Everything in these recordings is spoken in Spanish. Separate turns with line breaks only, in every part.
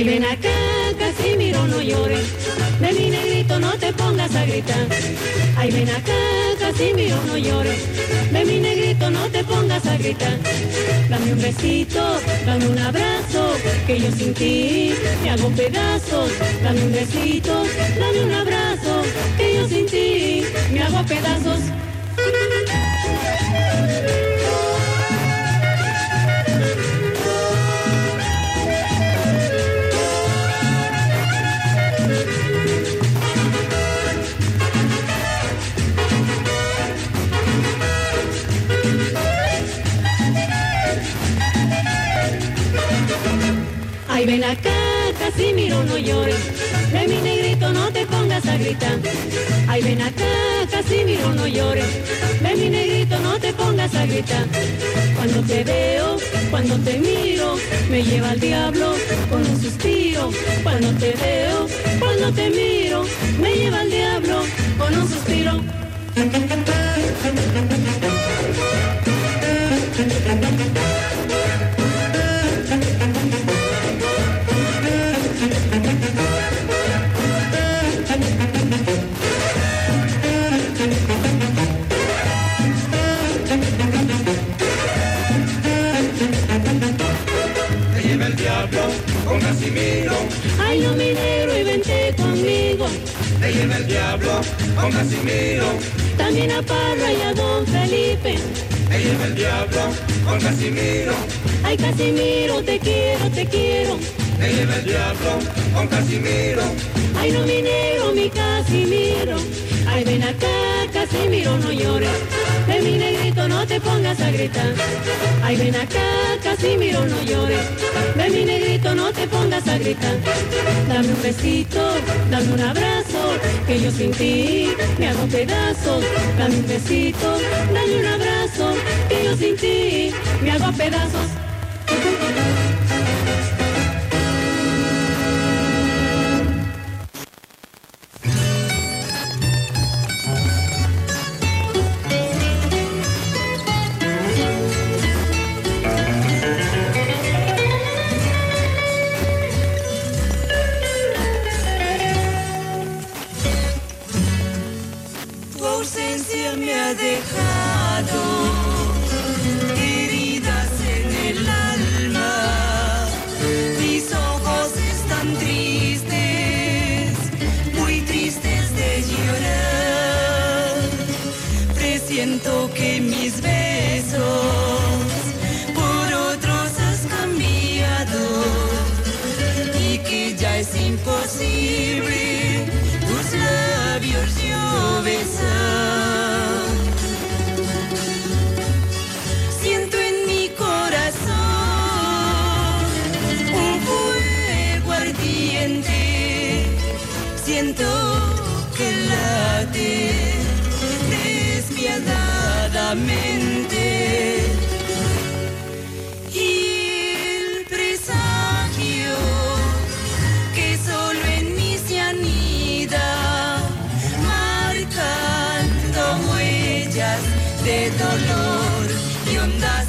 Ay, ven acá, Casimiro, no llores. De mi negrito no te pongas a gritar. Ay, ven acá, Casimiro, no llores. De mi negrito no te pongas a gritar. Dame un besito, dame un abrazo, que yo sin ti me hago pedazos. Dame un besito, dame un abrazo, que yo sin ti me hago pedazos. Ay, ven acá, Casimiro, no llores. De mi negrito no te pongas a gritar. Ay, ven acá, Casimiro, no llores. De mi negrito no te pongas a gritar. Cuando te veo, cuando te miro, me lleva al diablo con un suspiro. Cuando te veo, cuando te miro, me lleva al diablo con un suspiro.
Casimiro.
Ay, no, mi negro, y vente conmigo.
Me lleva el diablo con Casimiro.
También a Parra y a Don Felipe.
Me lleva el diablo con Casimiro.
Ay, Casimiro, te quiero, te quiero.
Me lleva el diablo con Casimiro.
Ay, no, mi negro, mi Casimiro. Ay, ven acá, Casimiro, no llores. De mi negrito no te pongas a gritar. Ay, ven acá, Casimiro, no llores. De mi negrito no te pongas a gritar. Dame un besito, dame un abrazo, que yo sin ti me hago pedazos. Dame un besito, dame un abrazo, que yo sin ti me hago pedazos.
Dejado heridas en el alma. Mis ojos están tristes, muy tristes de llorar. Presiento que de dolor y hondas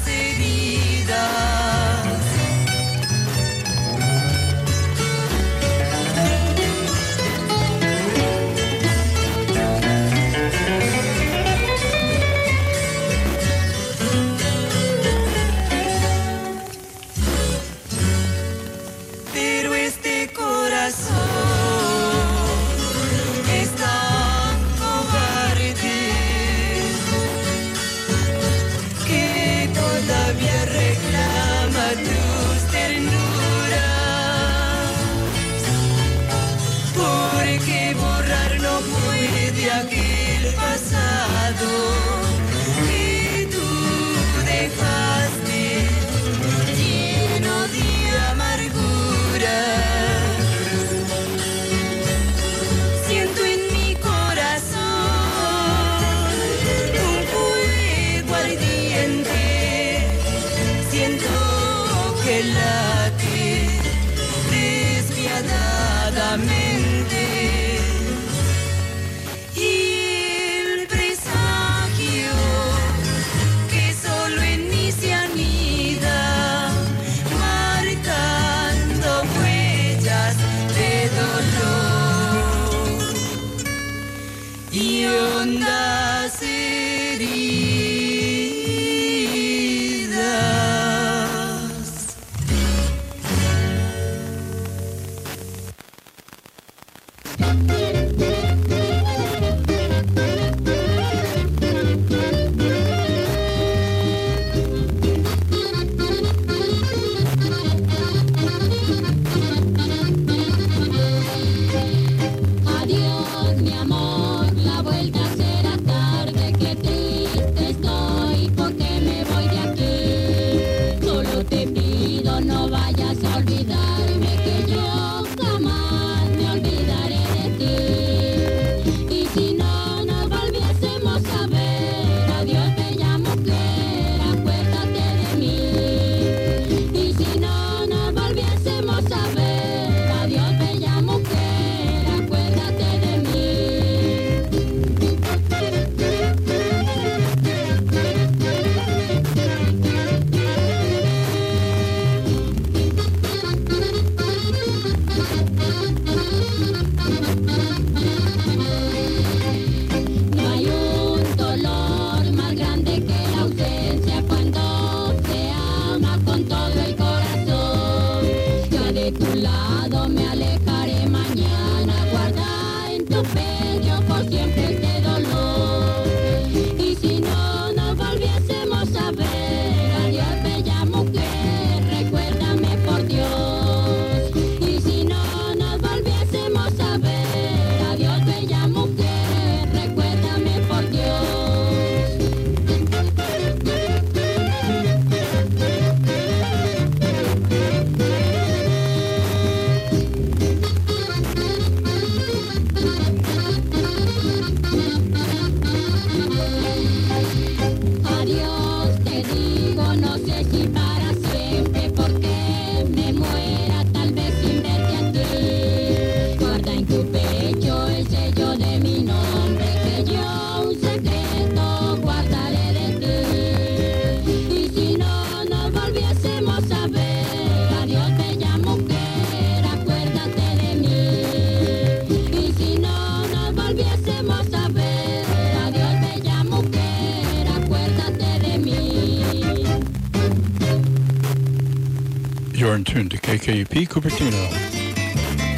KKUP Cupertino,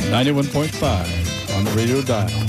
91.5 on the radio dial.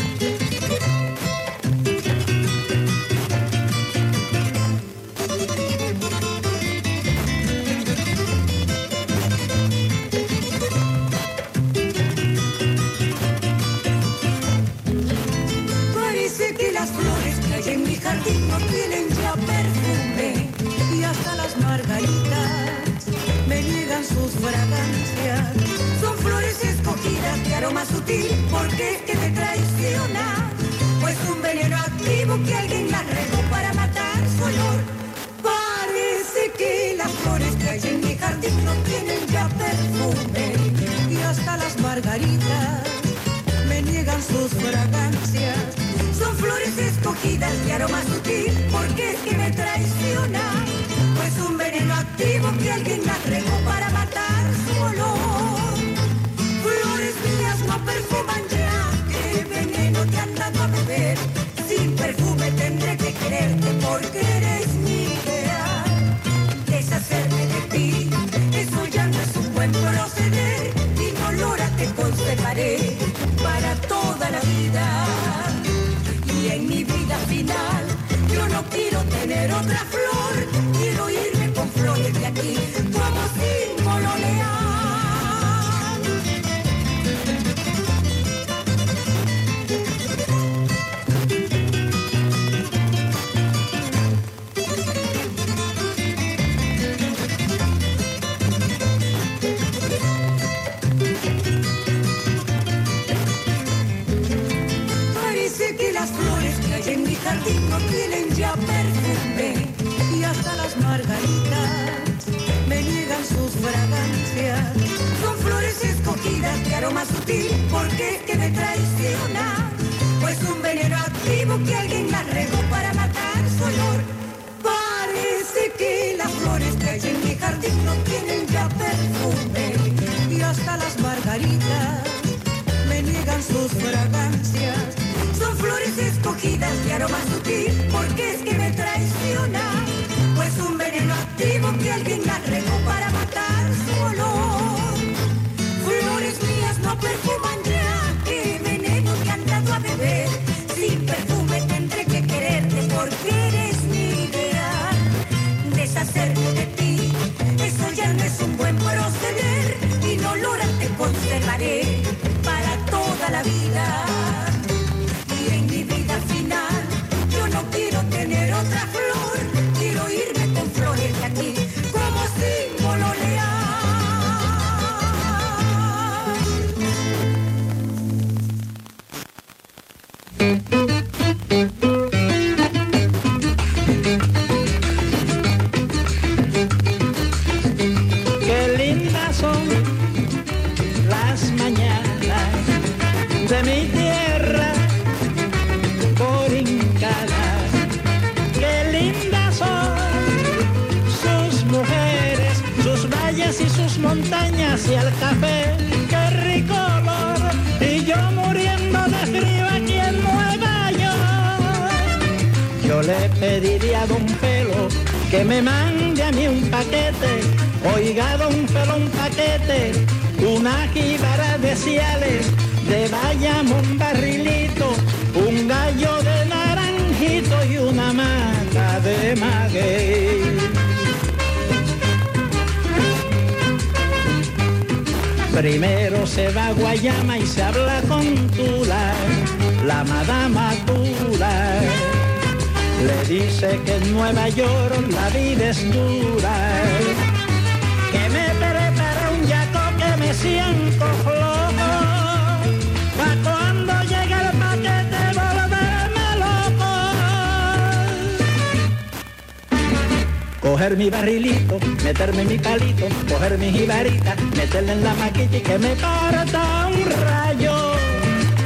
Hacia el café, qué rico olor, y yo muriendo de frío aquí en Nueva York. Yo le pediría a Don Pelo que me mande a mí un paquete, oiga Don Pelo un paquete, una jíbara de ciales, de Bayamo un barrilito, un gallo de naranjito y una mata de maguey. Primero se va a Guayama y se habla con Tula, la madama Tula. Le dice que en Nueva York la vida es dura. Que me prepare un yaco que me siento Coger mi barrilito, meterme mi palito, coger mi jibarita, meterle en la maquilla y que me parta un rayo.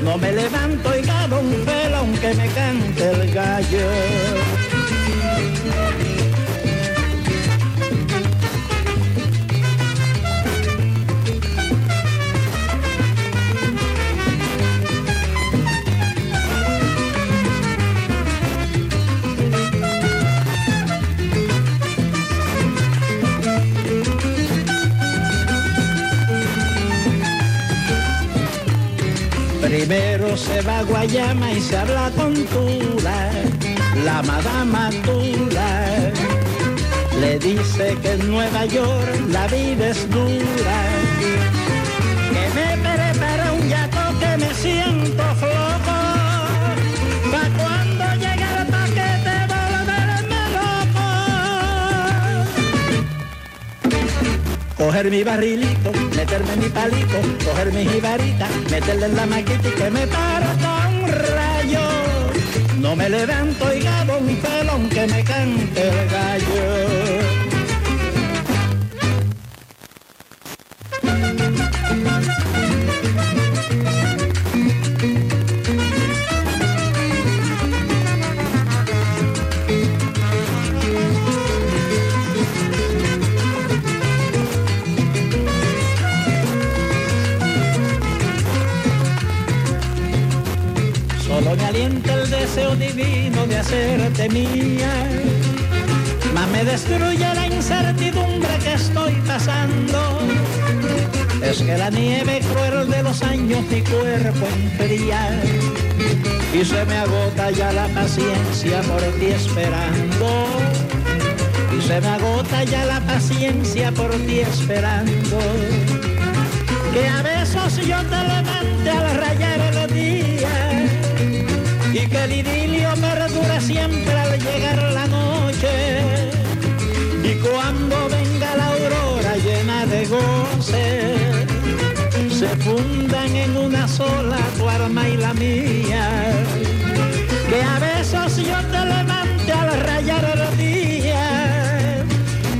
No me levanto y gado un pelo aunque me cante el gallo. Se va a Guayama y se habla con Tula, la madama Tula. Le dice que en Nueva York la vida es dura. Que me prepara un yaco que me siento flojo. Pa' cuando llegue el paquete volverme loco. Coger mi barrilito, meterme mi palito, coger mi jibarita, meterle en la maquita y que me parta un rayo. No me levanto y gabo un pelo aunque me cante el gallo. Divino de hacerte mía, mas me destruye la incertidumbre que estoy pasando. Es que la nieve cruel de los años mi cuerpo enfría y se me agota ya la paciencia por ti esperando. Y se me agota ya la paciencia por ti esperando. Que a besos yo te levante al rayar el idilio perdure siempre al llegar la noche. Y cuando venga la aurora llena de goce, se fundan en una sola tu arma y la mía. Que a besos yo te levante al rayar el día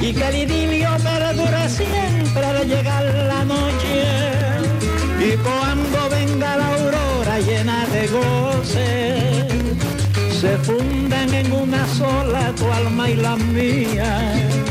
y que el idilio perdure siempre al llegar la noche. Y cuando venga la aurora llena de goce, se fundan en una sola tu alma y la mía.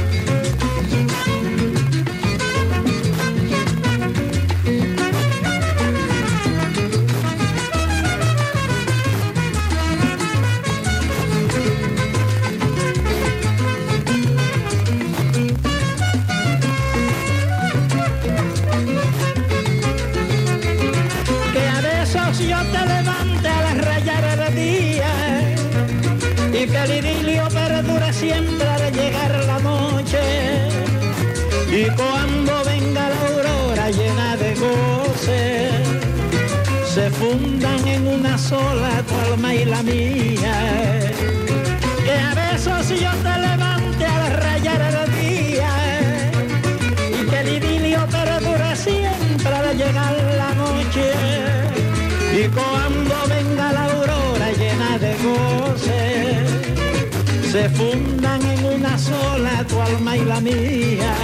Y la mía.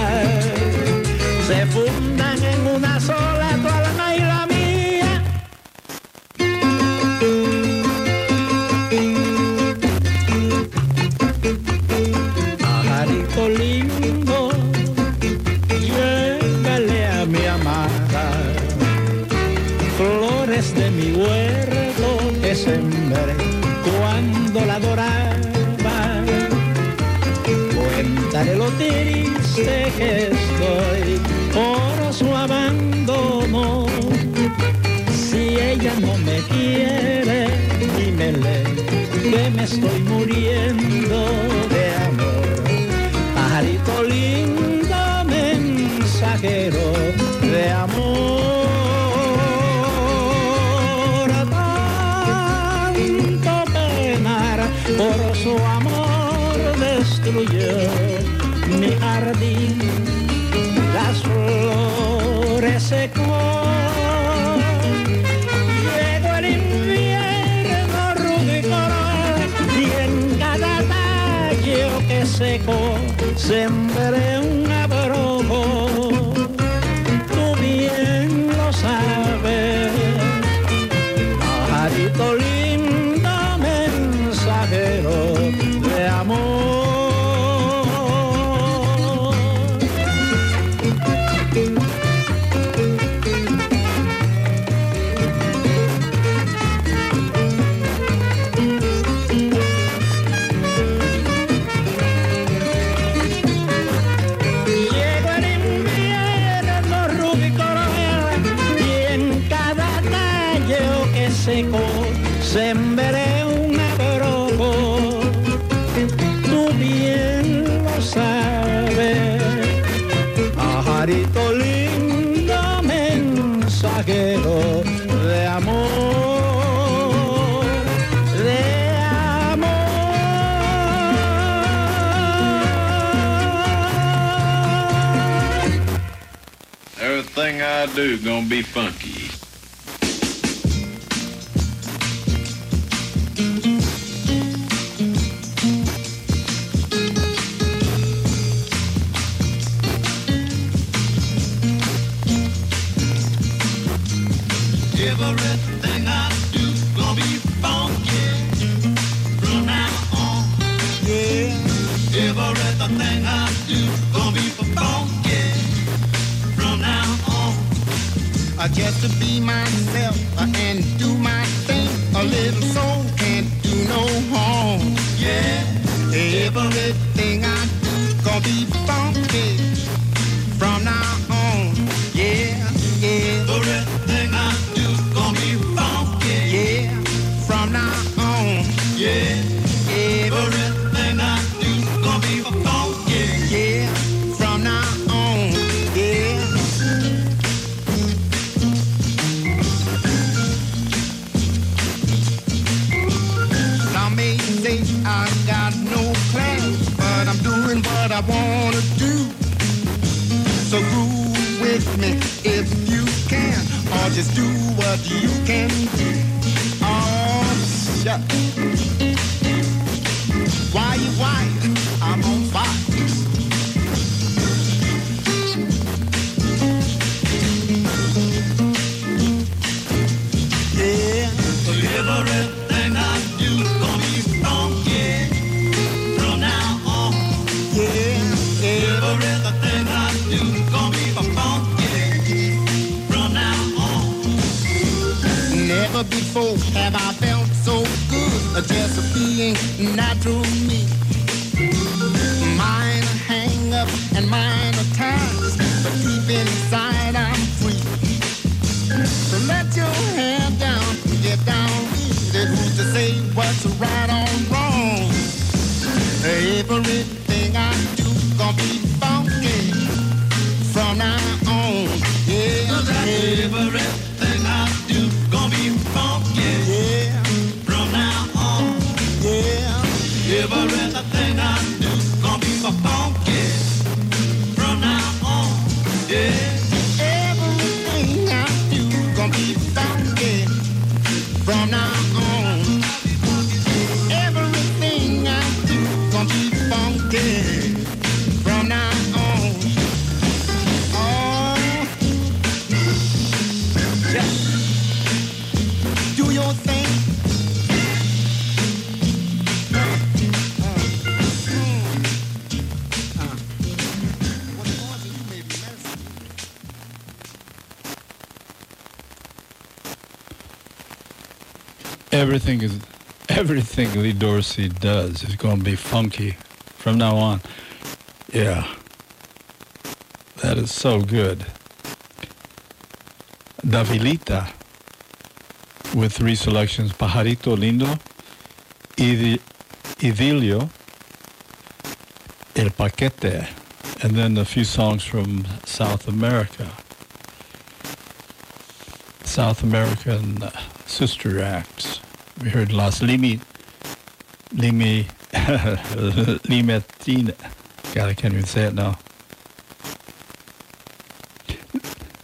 Se fundan en una sola me estoy muriendo de amor. Pajarito lindo, mensajero de amor. Tanto penar por su amor destruyó mi jardín, las flores secó.
same do gonna be funky.
Everything I do gonna be funky from now on. Yeah. Everything I do gonna be
uh, just to be myself and do my thing. A little soul can't do no harm.
Yeah.
Everything I do gonna be funky
do
what you can do. Oh, shut. Never before have I felt so good, just being natural me. Mine a hang up and mine a ties, but deep inside I'm free. So let your hair down, get down it. Who's to say what's right or wrong? Everything I do gonna be funky from now on. Yeah,
Everything Everything
is everything Lee Dorsey does is going to be funky from now on. Yeah. That is so good. Davilita with three selections, Pajarito Lindo, Idi- Idilio, El Paquete, and then a few songs from South America. South American uh, sister acts. We heard Las Limi, Limi, Limetina. God, I can't even say it now.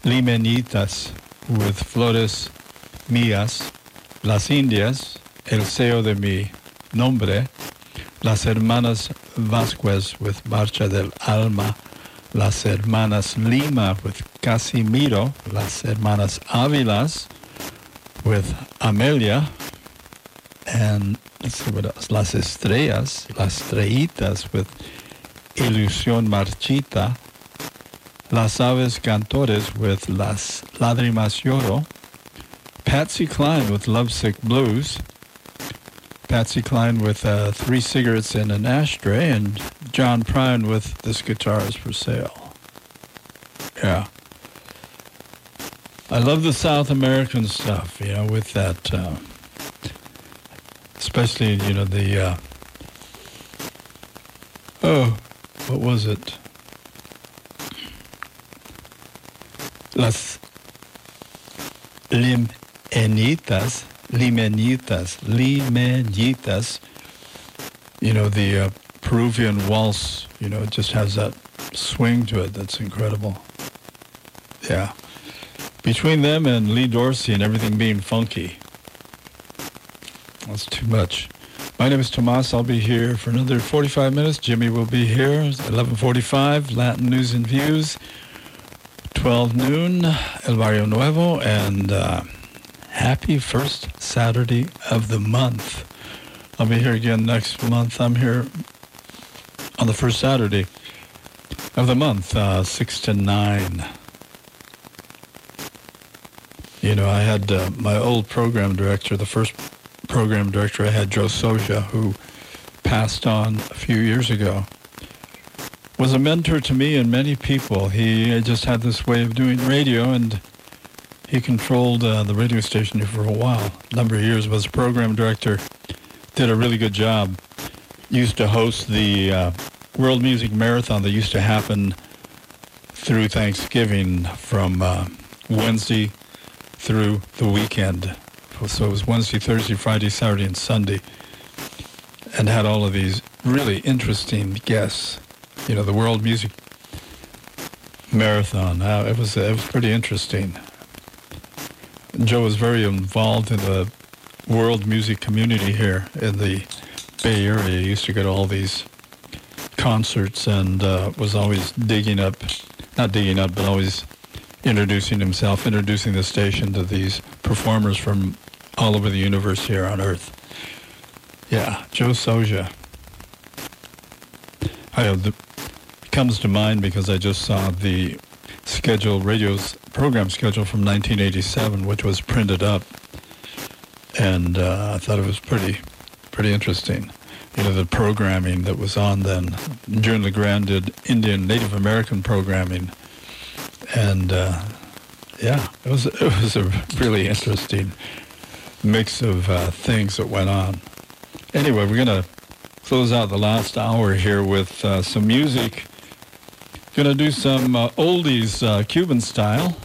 Limenitas with Flores Mías, Las Indias, El Seo de mi Nombre, Las Hermanas Vasquez with Marcha del Alma, Las Hermanas Lima with Casimiro, Las Hermanas Avilas with Amelia, and Las Estrellas, Las Estrellitas with Ilusión Marchita, Las Aves Cantores with Las Lágrimas Lloro, Patsy Cline with Lovesick Blues, Patsy Cline with uh, Three Cigarettes in an Ashtray, and John Prine with This Guitar is for Sale. Yeah. I love the South American stuff, you know, with that, uh, especially, you know, the, uh, oh, what was it? Las limenitas, limenitas, limenitas, you know, the uh, Peruvian waltz, you know, it just has that swing to it that's incredible. Yeah. Between them and Lee Dorsey and everything being funky, that's too much. My name is Tomas. I'll be here for another 45 minutes. Jimmy will be here. 11:45. Latin news and views. 12 noon. El Barrio Nuevo, and uh, happy first Saturday of the month. I'll be here again next month. I'm here on the first Saturday of the month, uh, six to nine. You know, I had uh, my old program director, the first program director I had, Joe Soja, who passed on a few years ago, was a mentor to me and many people. He just had this way of doing radio, and he controlled uh, the radio station for a while, a number of years, was program director, did a really good job. Used to host the uh, World Music Marathon that used to happen through Thanksgiving from uh, Wednesday through the weekend. So it was Wednesday, Thursday, Friday, Saturday, and Sunday. And had all of these really interesting guests. You know, the World Music Marathon. Uh, it was it was pretty interesting. Joe was very involved in the world music community here in the Bay Area. He used to go to all these concerts and uh, was always digging up, not digging up, but always introducing himself, introducing the station to these performers from all over the universe here on Earth. Yeah, Joe Soja. I know the comes to mind because I just saw the schedule, radio's program schedule from 1987, which was printed up, and uh, I thought it was pretty, pretty interesting. You know, the programming that was on then. June LeGrand did Indian Native American programming, and uh, yeah, it was it was a really interesting mix of uh, things that went on. Anyway, we're gonna close out the last hour here with uh, some music. Gonna do some uh, oldies uh, Cuban style,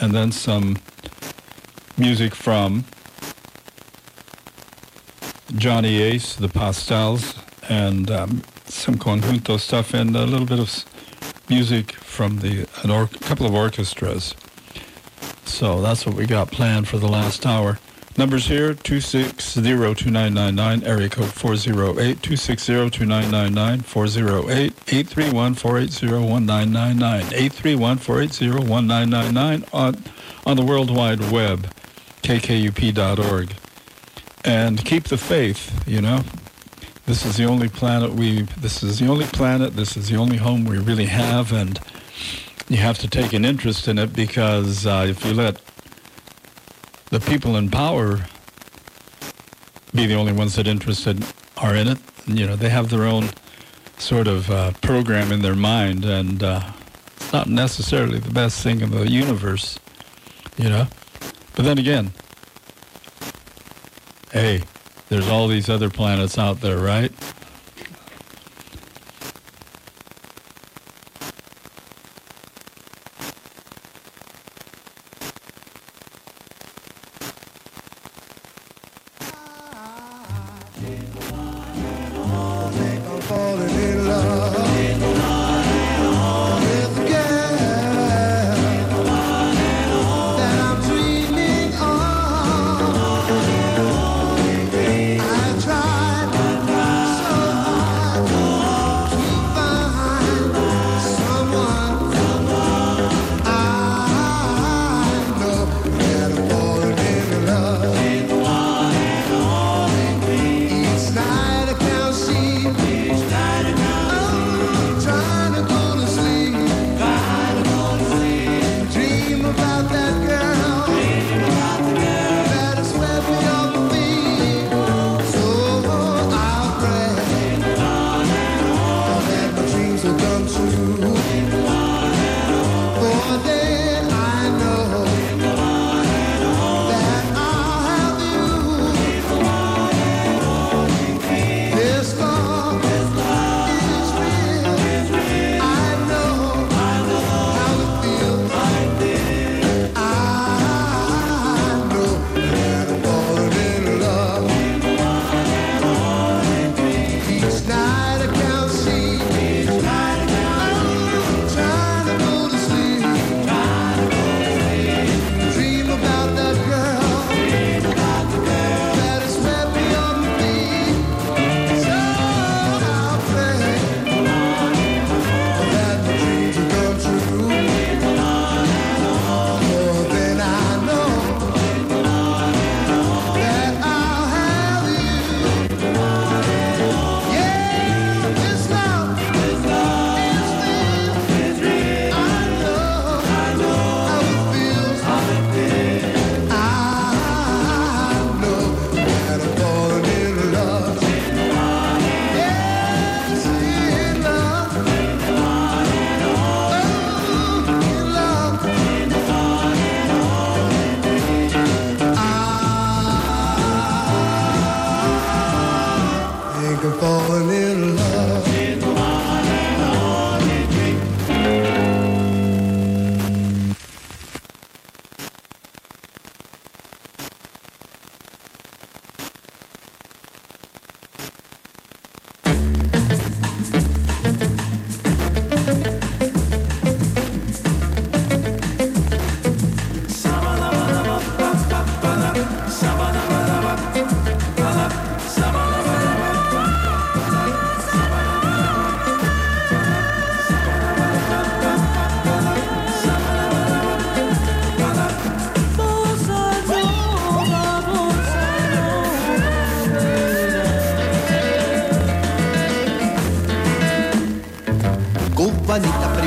and then some music from Johnny Ace, the Pastels, and um, some conjunto stuff, and a little bit of music from the or- couple of orchestras. So that's what we got planned for the last hour. Numbers here, 260-2999, area code 408, 260-2999, 408, 831-480-1999, 831-480-1999 on, on the World Wide Web, kkup.org. And keep the faith, you know. This is the only planet we, this is the only planet, this is the only home we really have, and you have to take an interest in it because uh, if you let the people in power
be the only ones that interested are in it. You know, they have their own sort of uh, program in their mind, and uh, it's not necessarily the best thing in the universe. You know, but then again, hey, there's all these other planets out there, right?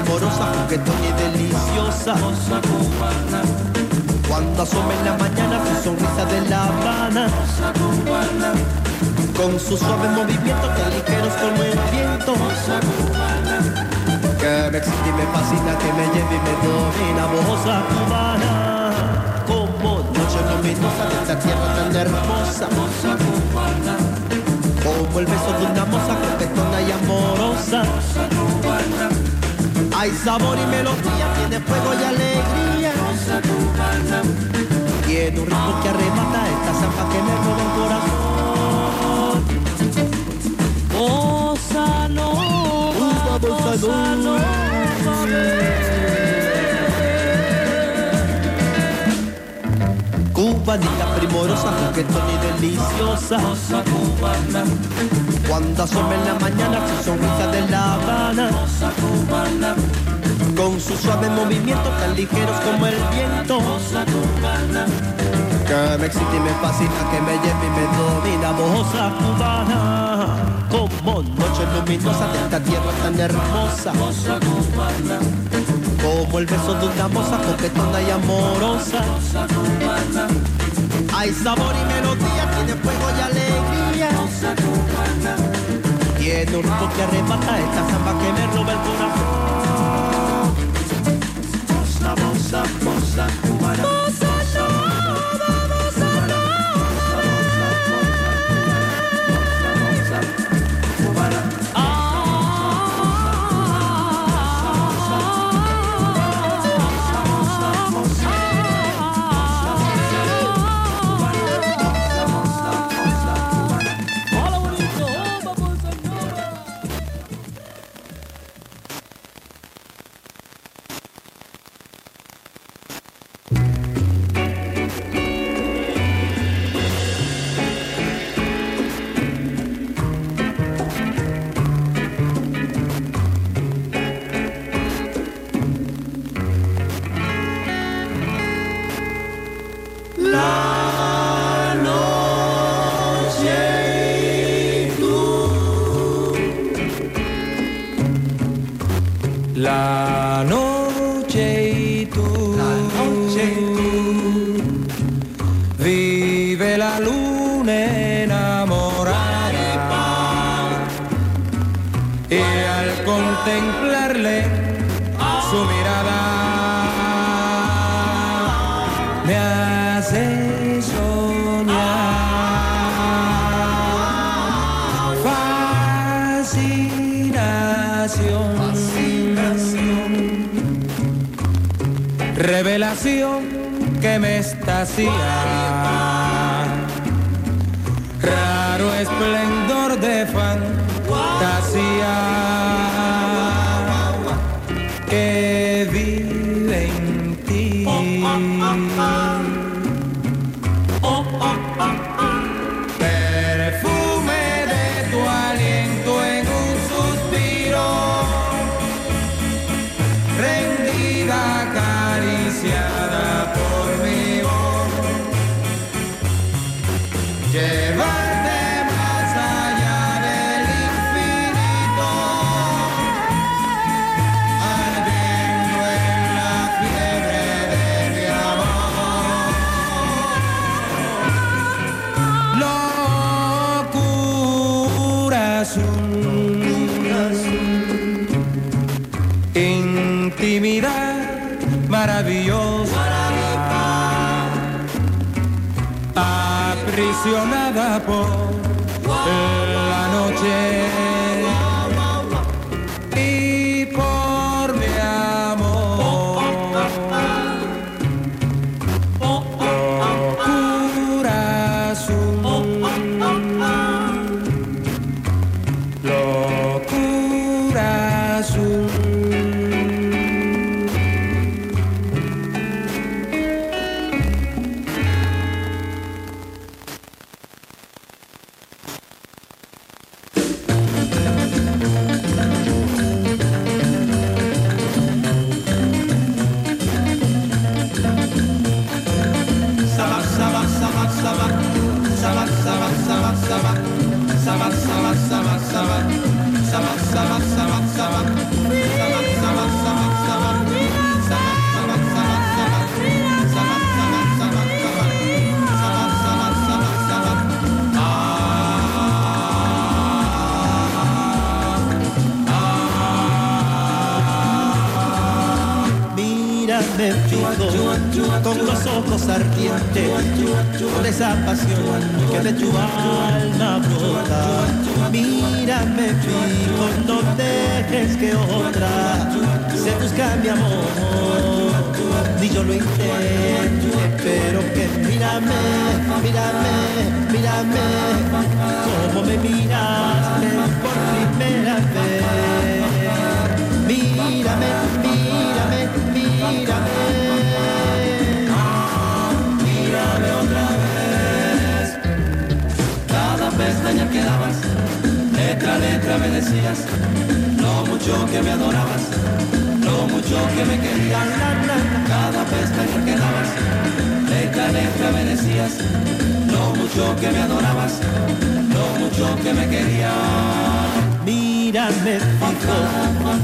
Primorosa, juguetona y deliciosa. Cuando asoma en la mañana su sonrisa de La Habana. Con sus suaves movimientos tan ligeros como el viento. Que me excita y me fascina, que me lleva y me domina. Bosa cubana, como noche luminosa de esta tierra tan hermosa. Como el beso de una moza coquetona y amorosa. Hay sabor y melodía, tiene fuego y alegría. Tiene un ritmo que arrebata esta zampa que me roba el corazón.
Bossa nova, bossa nova,
Cubanita primorosa, juguetona y deliciosa. Cuando asoma en la mañana su sonrisa de La Habana. Con sus suaves movimientos tan ligeros como el viento. Que me excita y me fascina, que me lleva y me domina. Bosa cubana, como noche luminosa de esta tierra tan hermosa. Como el beso de una moza coquetona y amorosa.
Hay sabor y melodía, tiene fuego y alegría. Tiene un ritmo que arrebata esta samba que me roba el corazón. Bossa, bossa, bossa cubana. Mírame, mírame, como me miraste por primera vez. Mírame, mírame, mírame. Mírame otra vez. Cada pestaña que dabas, letra a letra me decías lo mucho que me adorabas, lo mucho que me querías. Cada pestaña que dabas, tal vez me merecías, lo mucho que me adorabas, lo mucho que me querías. Mírame fijo,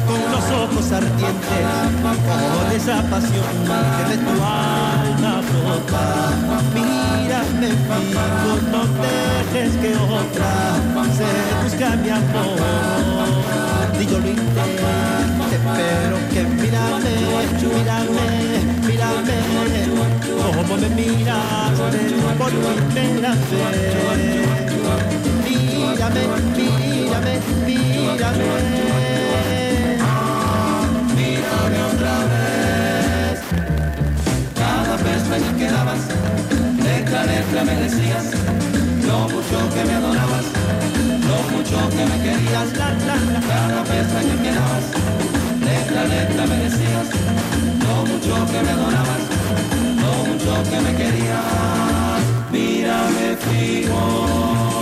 con los ojos ardientes, con esa pasión que de tu alma brota. Mírame
fijo, no dejes que otra se busca mi amor. Y yo lo intente, pero que mírame, mírame, mírame como me miras, por mi nacer. Mírame, mírame, mírame.
Mírame otra vez. Cada pestaña que dabas, de carencia me decías, lo mucho que me adorabas, lo mucho que me querías. Cada pestaña que dabas, letra, letra me decías, lo mucho que me adorabas lo mucho que me querías, mírame fijo.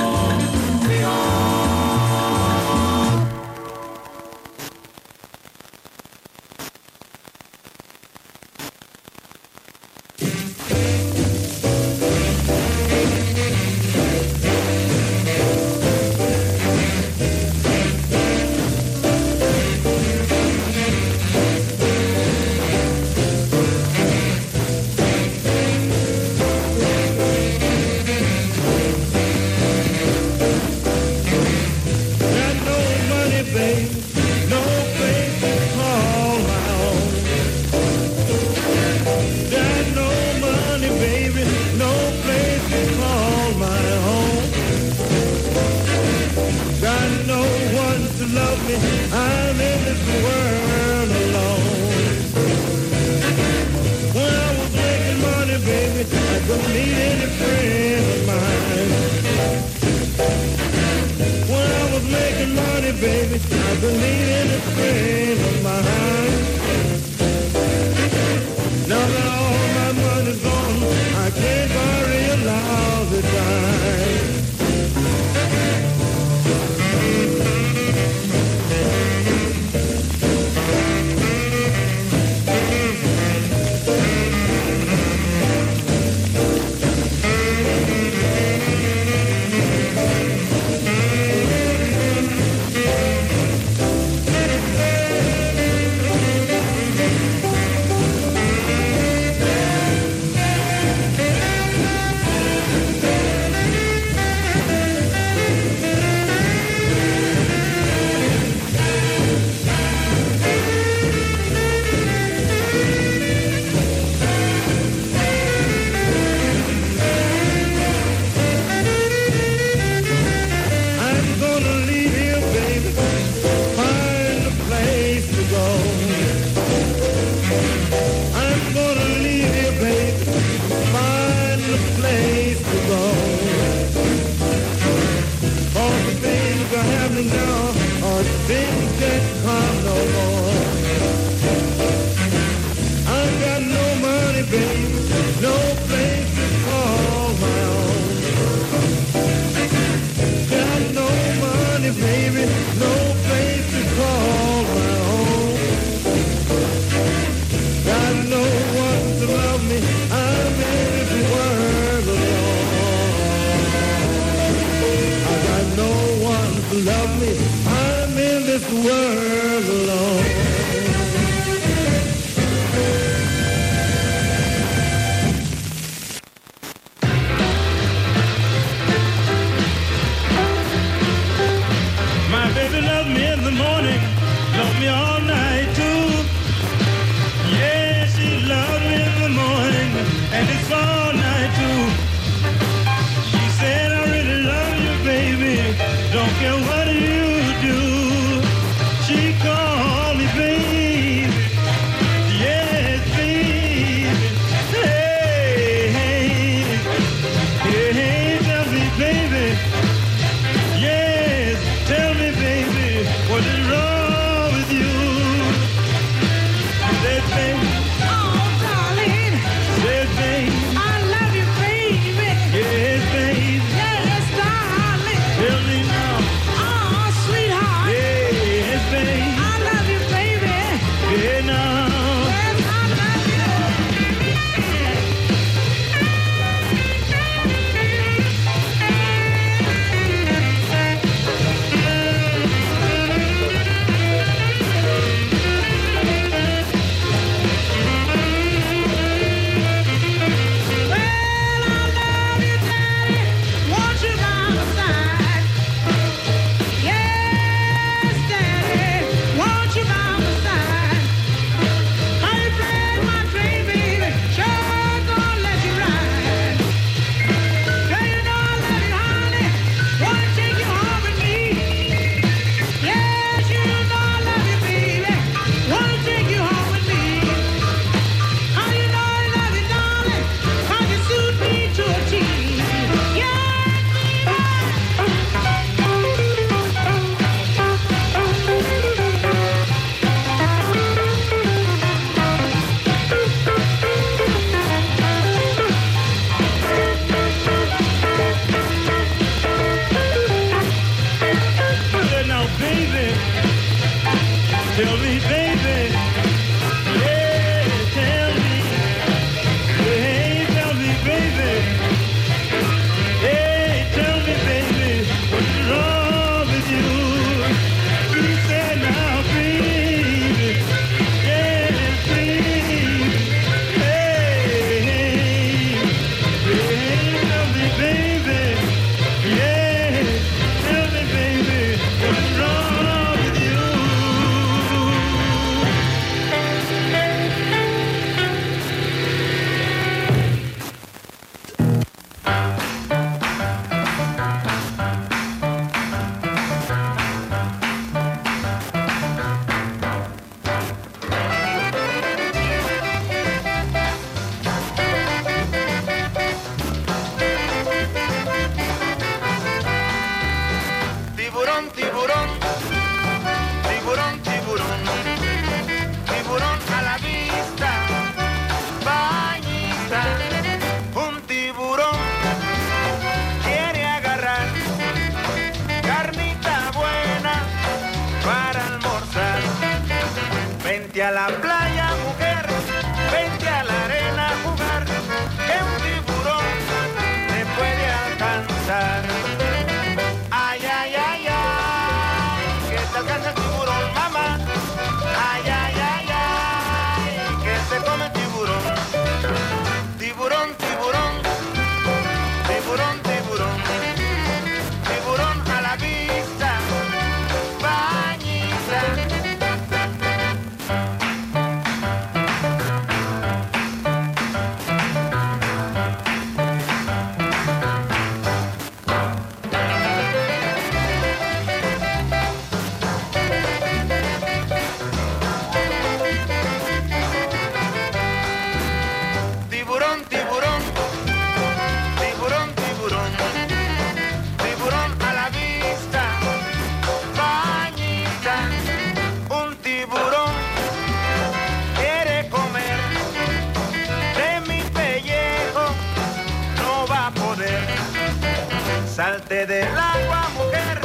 Del agua, mujer,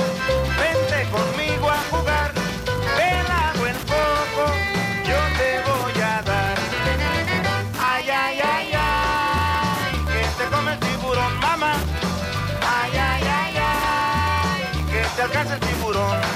vente conmigo a jugar. Del agua en poco, yo te voy a dar. Ay, ay, ay, ay, que te come el tiburón, mamá. Ay, ay, ay, ay, que te alcanza el tiburón.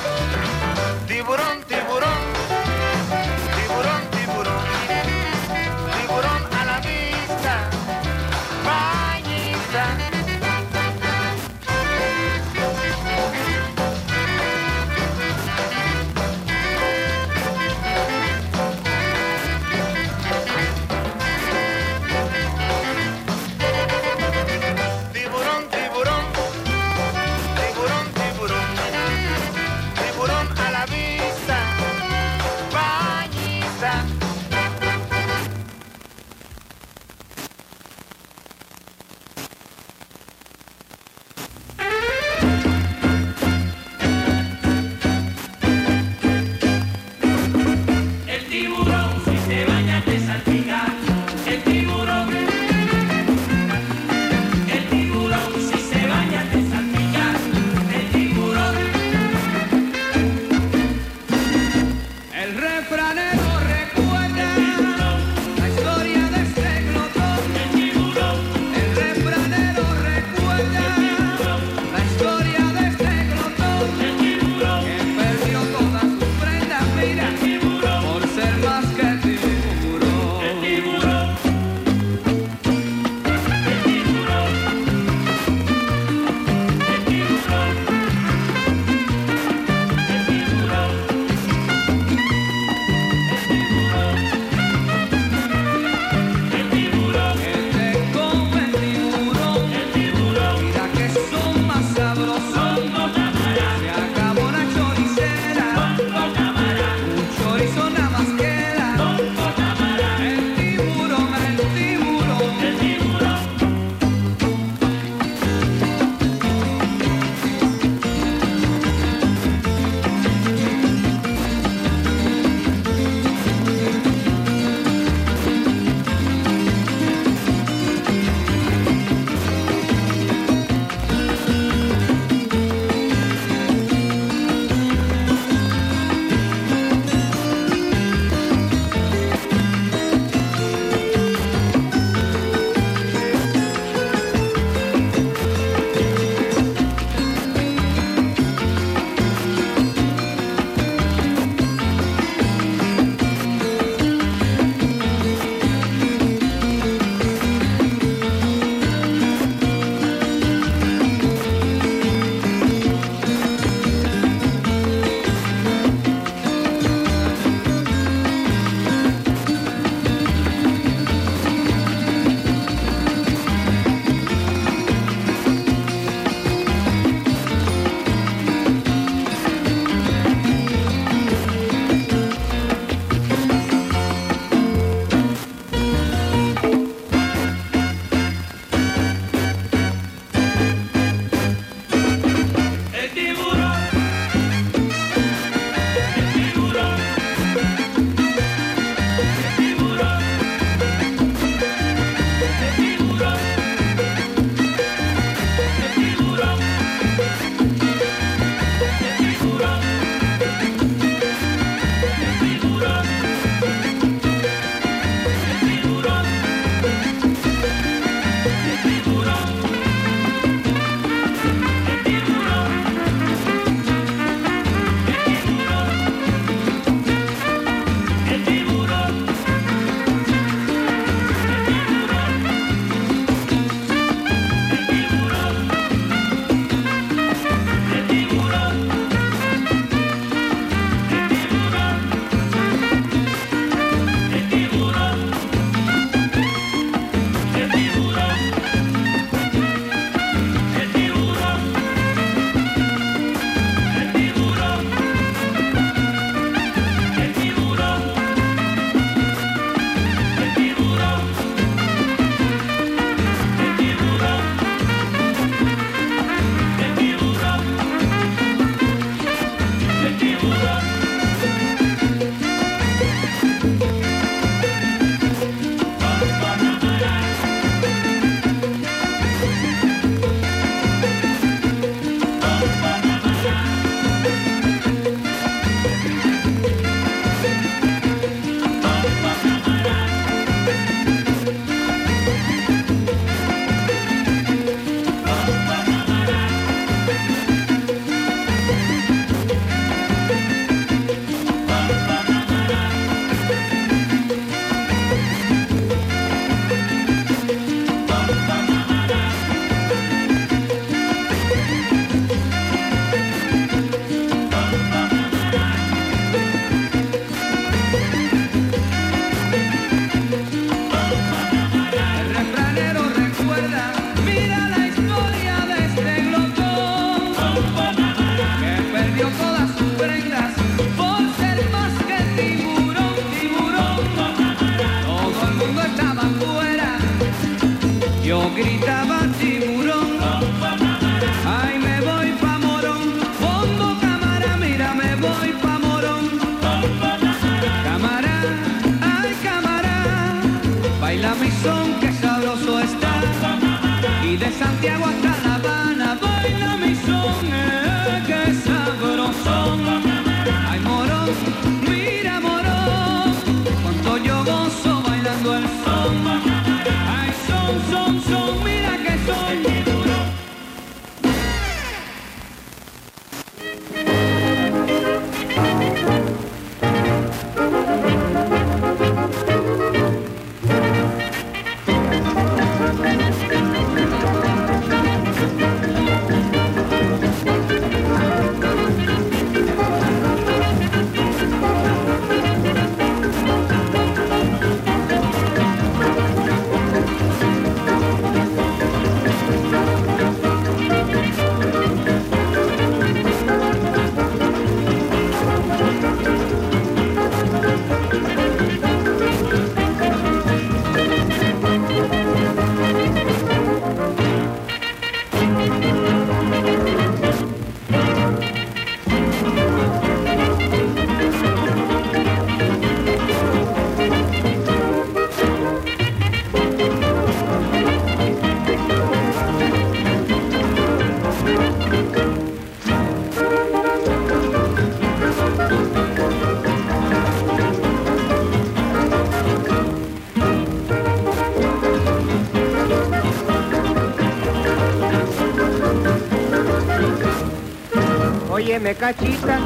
Óyeme cachita,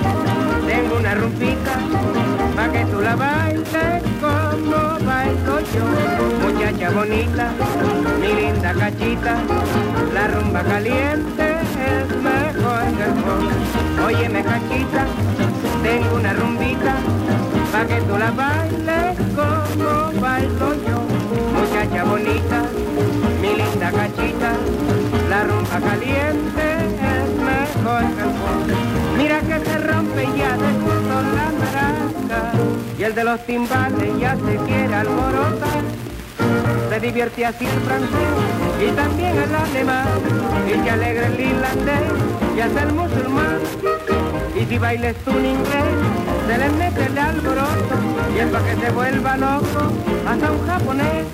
tengo una rumpita, pa' que tú la bailes como bailo yo. Muchacha bonita, mi linda cachita, la rumba caliente es mejor que el fondo. Óyeme cachita, tengo una rumbita, pa' que tú la bailes como bailo yo. Muchacha bonita, mi linda cachita, la rumba caliente es mejor que el. Mira que se rompe ya de gusto la maraca y el de los timbales ya se quiere alborotar. Se divierte así el francés y también el alemán y se alegra el irlandés y hasta el musulmán. Y si bailes tú en inglés, se les mete el alboroto y es para que se vuelva loco hasta un japonés.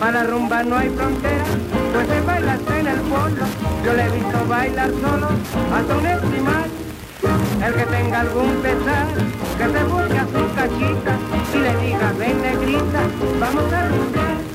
Para rumba no hay frontera, pues se baila en el polo. Yo le he visto bailar solo hasta un esquimal. El que tenga algún pesar, que se busque a su cachita y le diga, ven negrita, vamos a rumbear.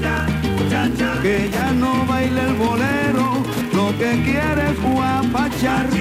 Ya, ya, ya.
Que
ya
no baila el bolero, lo que quiere es guapachar.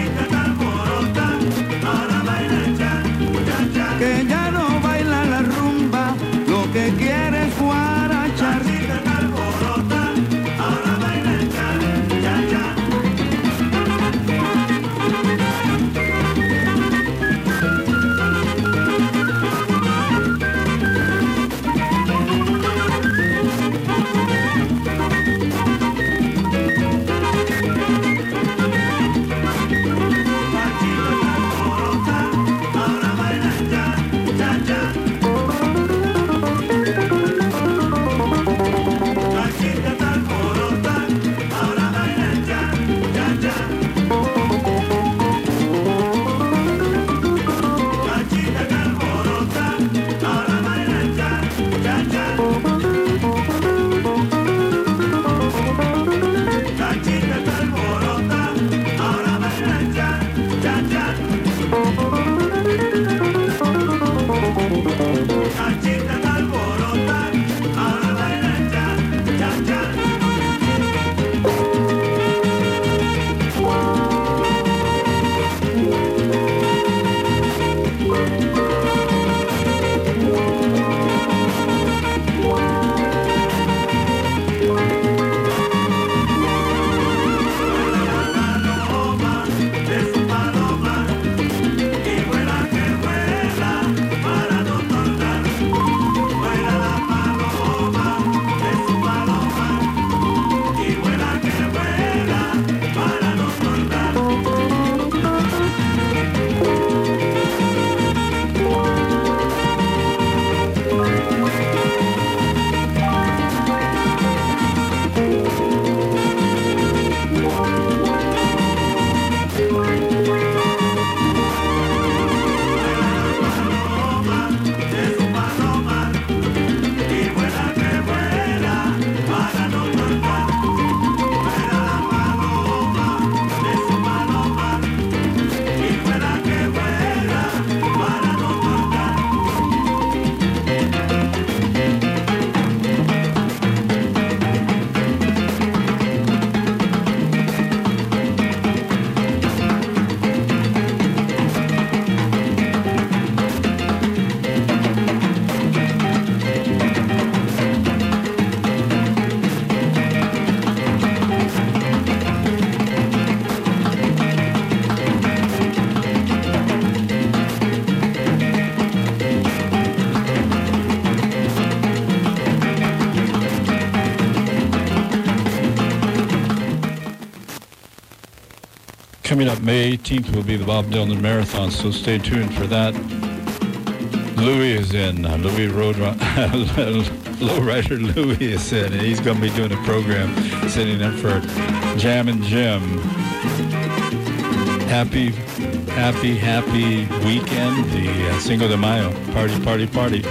Coming up May 18th will be the Bob Dylan Marathon, so stay tuned for that. Louis is in. Louis Road Lowrider Louis is in, and he's going to be doing a program sitting in for Jam and Jim. Happy, happy, happy weekend, the uh, Cinco de Mayo. Party, party, party.